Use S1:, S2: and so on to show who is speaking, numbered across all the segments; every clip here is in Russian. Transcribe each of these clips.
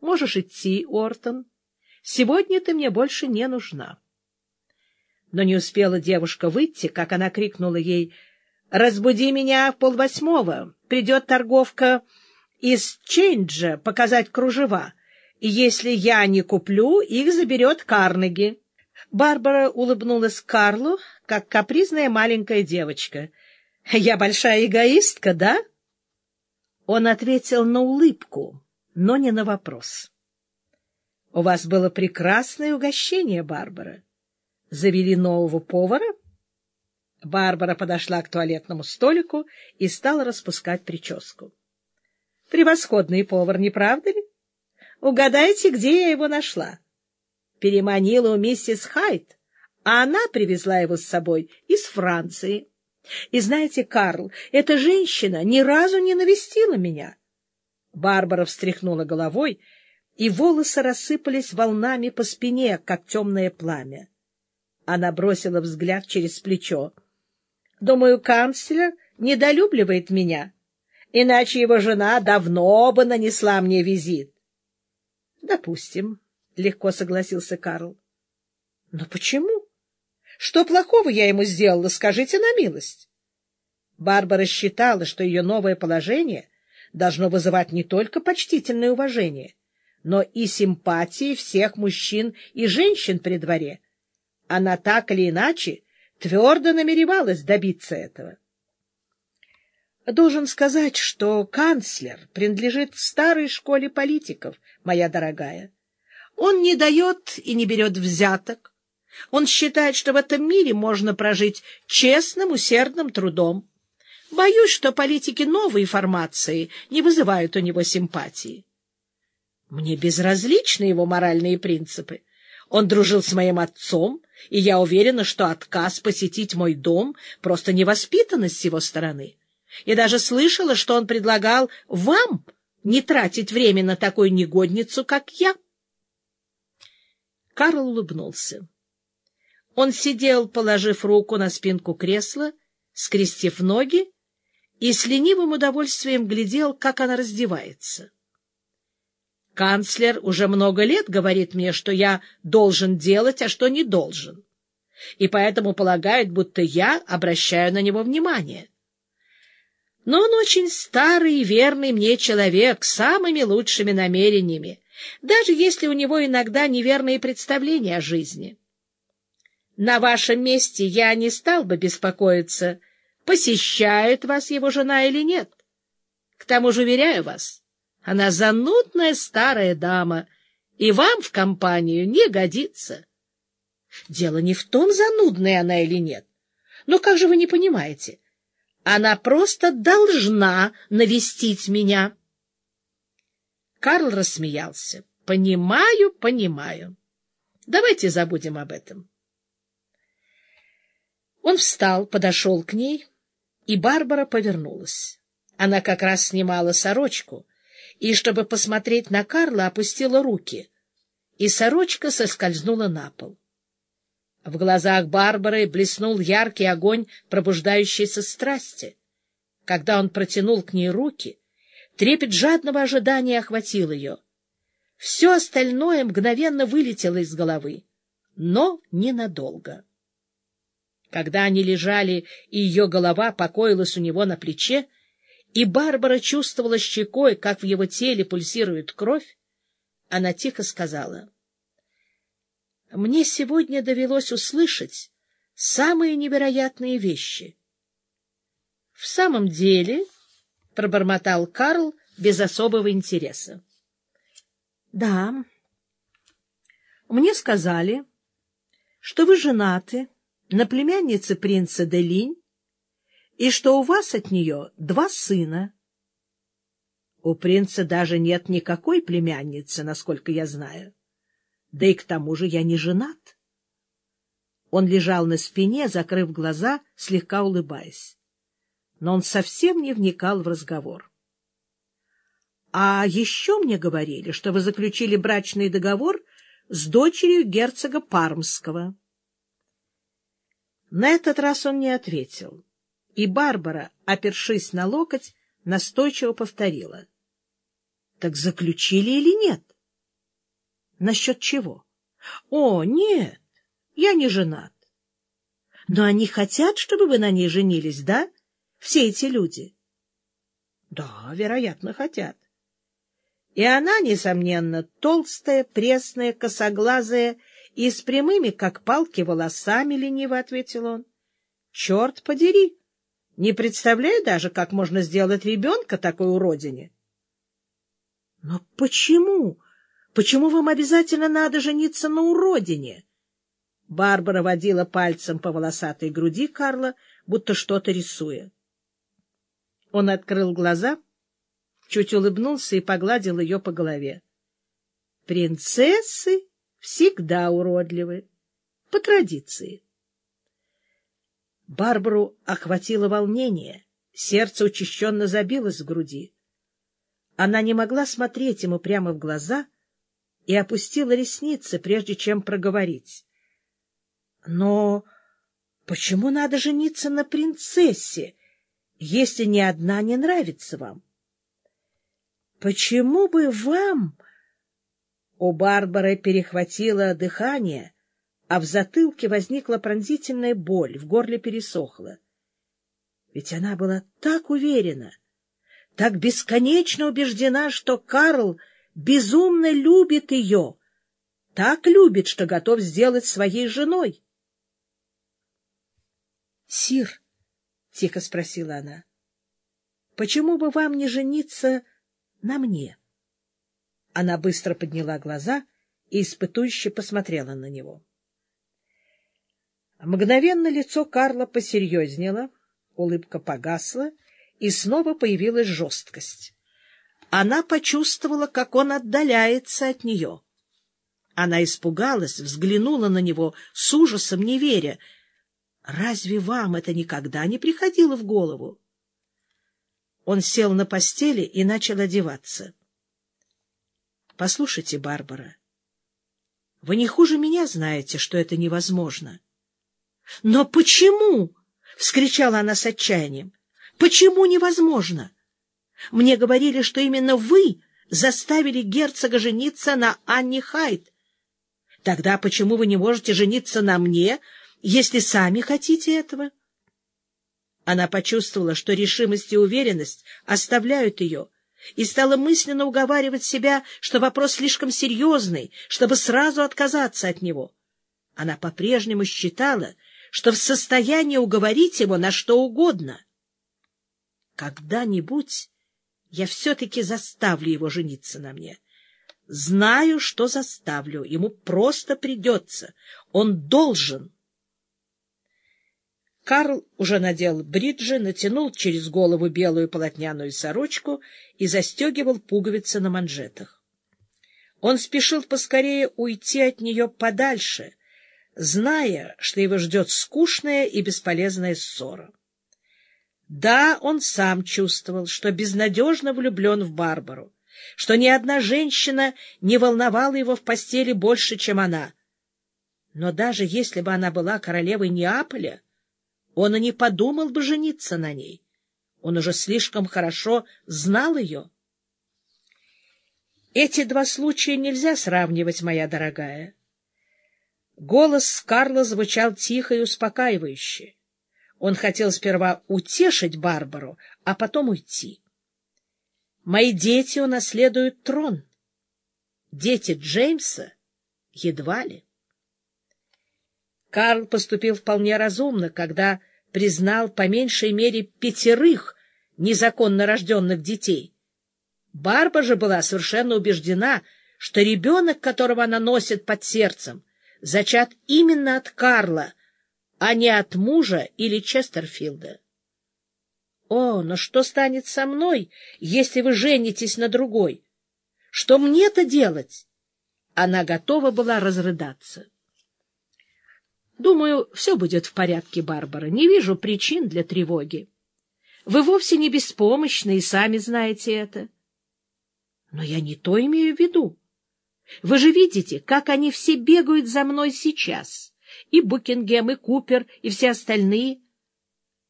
S1: Можешь идти, Ортон. Сегодня ты мне больше не нужна. Но не успела девушка выйти, как она крикнула ей «Разбуди меня в полвосьмого, придет торговка из Чейнджа показать кружева, и если я не куплю, их заберет Карнеги». Барбара улыбнулась Карлу, как капризная маленькая девочка. «Я большая эгоистка, да?» Он ответил на улыбку, но не на вопрос. — У вас было прекрасное угощение, Барбара. Завели нового повара? Барбара подошла к туалетному столику и стала распускать прическу. — Превосходный повар, не правда ли? Угадайте, где я его нашла? Переманила у миссис Хайт, а она привезла его с собой из Франции. И знаете, Карл, эта женщина ни разу не навестила меня. Барбара встряхнула головой, и волосы рассыпались волнами по спине, как темное пламя. Она бросила взгляд через плечо. — Думаю, канцлер недолюбливает меня, иначе его жена давно бы нанесла мне визит. — Допустим, — легко согласился Карл. — Но почему? Что плохого я ему сделала, скажите на милость? Барбара считала, что ее новое положение должно вызывать не только почтительное уважение, но и симпатии всех мужчин и женщин при дворе. Она так или иначе твердо намеревалась добиться этого. Должен сказать, что канцлер принадлежит старой школе политиков, моя дорогая. Он не дает и не берет взяток. Он считает, что в этом мире можно прожить честным, усердным трудом. Боюсь, что политики новой формации не вызывают у него симпатии. Мне безразличны его моральные принципы. Он дружил с моим отцом, и я уверена, что отказ посетить мой дом — просто невоспитанность с его стороны. И даже слышала, что он предлагал вам не тратить время на такую негодницу, как я. Карл улыбнулся. Он сидел, положив руку на спинку кресла, скрестив ноги и с ленивым удовольствием глядел, как она раздевается. Канцлер уже много лет говорит мне, что я должен делать, а что не должен, и поэтому полагает, будто я обращаю на него внимание. Но он очень старый и верный мне человек, с самыми лучшими намерениями, даже если у него иногда неверные представления о жизни. На вашем месте я не стал бы беспокоиться, посещает вас его жена или нет. К тому же, уверяю вас, она занудная старая дама, и вам в компанию не годится. Дело не в том, занудная она или нет. Но как же вы не понимаете? Она просто должна навестить меня. Карл рассмеялся. — Понимаю, понимаю. Давайте забудем об этом. Он встал, подошел к ней, и Барбара повернулась. Она как раз снимала сорочку, и, чтобы посмотреть на Карла, опустила руки, и сорочка соскользнула на пол. В глазах Барбары блеснул яркий огонь пробуждающейся страсти. Когда он протянул к ней руки, трепет жадного ожидания охватил ее. Все остальное мгновенно вылетело из головы, но ненадолго. Когда они лежали, и ее голова покоилась у него на плече, и Барбара чувствовала щекой, как в его теле пульсирует кровь, она тихо сказала, — Мне сегодня довелось услышать самые невероятные вещи. — В самом деле, — пробормотал Карл без особого интереса. — Да, мне сказали, что вы женаты, — на племяннице принца Делинь, и что у вас от нее два сына. У принца даже нет никакой племянницы, насколько я знаю. Да и к тому же я не женат. Он лежал на спине, закрыв глаза, слегка улыбаясь. Но он совсем не вникал в разговор. — А еще мне говорили, что вы заключили брачный договор с дочерью герцога Пармского. На этот раз он не ответил, и Барбара, опершись на локоть, настойчиво повторила. — Так заключили или нет? Насчет чего? О, нет, я не женат. Но они хотят, чтобы вы на ней женились, да? Все эти люди. Да, вероятно, хотят. И она, несомненно, толстая, пресная, косоглазая и с прямыми, как палки, волосами, — лениво ответил он. — Черт подери! Не представляю даже, как можно сделать ребенка такой уродине. — Но почему? Почему вам обязательно надо жениться на уродине? Барбара водила пальцем по волосатой груди Карла, будто что-то рисуя. Он открыл глаза, чуть улыбнулся и погладил ее по голове. — Принцессы всегда уродливы, по традиции. Барбару охватило волнение, сердце учащенно забилось в груди. Она не могла смотреть ему прямо в глаза и опустила ресницы, прежде чем проговорить. — Но почему надо жениться на принцессе, если ни одна не нравится вам? — Почему бы вам... У Барбары перехватило дыхание — а в затылке возникла пронзительная боль, в горле пересохло. Ведь она была так уверена, так бесконечно убеждена, что Карл безумно любит ее, так любит, что готов сделать своей женой. — Сир, — тихо спросила она, — почему бы вам не жениться на мне? Она быстро подняла глаза и испытующе посмотрела на него. — Мгновенно лицо Карла посерьезнело, улыбка погасла, и снова появилась жесткость. Она почувствовала, как он отдаляется от нее. Она испугалась, взглянула на него с ужасом, не веря. «Разве вам это никогда не приходило в голову?» Он сел на постели и начал одеваться. «Послушайте, Барбара, вы не хуже меня знаете, что это невозможно». — Но почему? — вскричала она с отчаянием. — Почему невозможно? Мне говорили, что именно вы заставили герцога жениться на Анне Хайт. Тогда почему вы не можете жениться на мне, если сами хотите этого? Она почувствовала, что решимость и уверенность оставляют ее, и стала мысленно уговаривать себя, что вопрос слишком серьезный, чтобы сразу отказаться от него. Она по-прежнему считала, что в состоянии уговорить его на что угодно. Когда-нибудь я все-таки заставлю его жениться на мне. Знаю, что заставлю. Ему просто придется. Он должен. Карл уже надел бриджи, натянул через голову белую полотняную сорочку и застегивал пуговицы на манжетах. Он спешил поскорее уйти от нее подальше — зная, что его ждет скучная и бесполезная ссора. Да, он сам чувствовал, что безнадежно влюблен в Барбару, что ни одна женщина не волновала его в постели больше, чем она. Но даже если бы она была королевой Неаполя, он и не подумал бы жениться на ней. Он уже слишком хорошо знал ее. Эти два случая нельзя сравнивать, моя дорогая. Голос Карла звучал тихо и успокаивающе. Он хотел сперва утешить Барбару, а потом уйти. Мои дети унаследуют трон. Дети Джеймса едва ли. Карл поступил вполне разумно, когда признал по меньшей мере пятерых незаконно рожденных детей. Барба же была совершенно убеждена, что ребенок, которого она носит под сердцем, зачат именно от Карла, а не от мужа или Честерфилда. О, но что станет со мной, если вы женитесь на другой? Что мне-то делать? Она готова была разрыдаться. Думаю, все будет в порядке, Барбара. Не вижу причин для тревоги. Вы вовсе не беспомощны и сами знаете это. Но я не то имею в виду. Вы же видите, как они все бегают за мной сейчас. И Букингем, и Купер, и все остальные.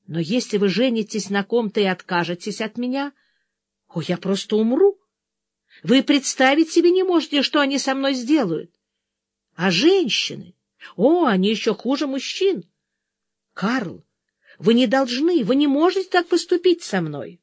S1: Но если вы женитесь на ком-то и откажетесь от меня, о, я просто умру. Вы представить себе не можете, что они со мной сделают. А женщины? О, они еще хуже мужчин. Карл, вы не должны, вы не можете так поступить со мной.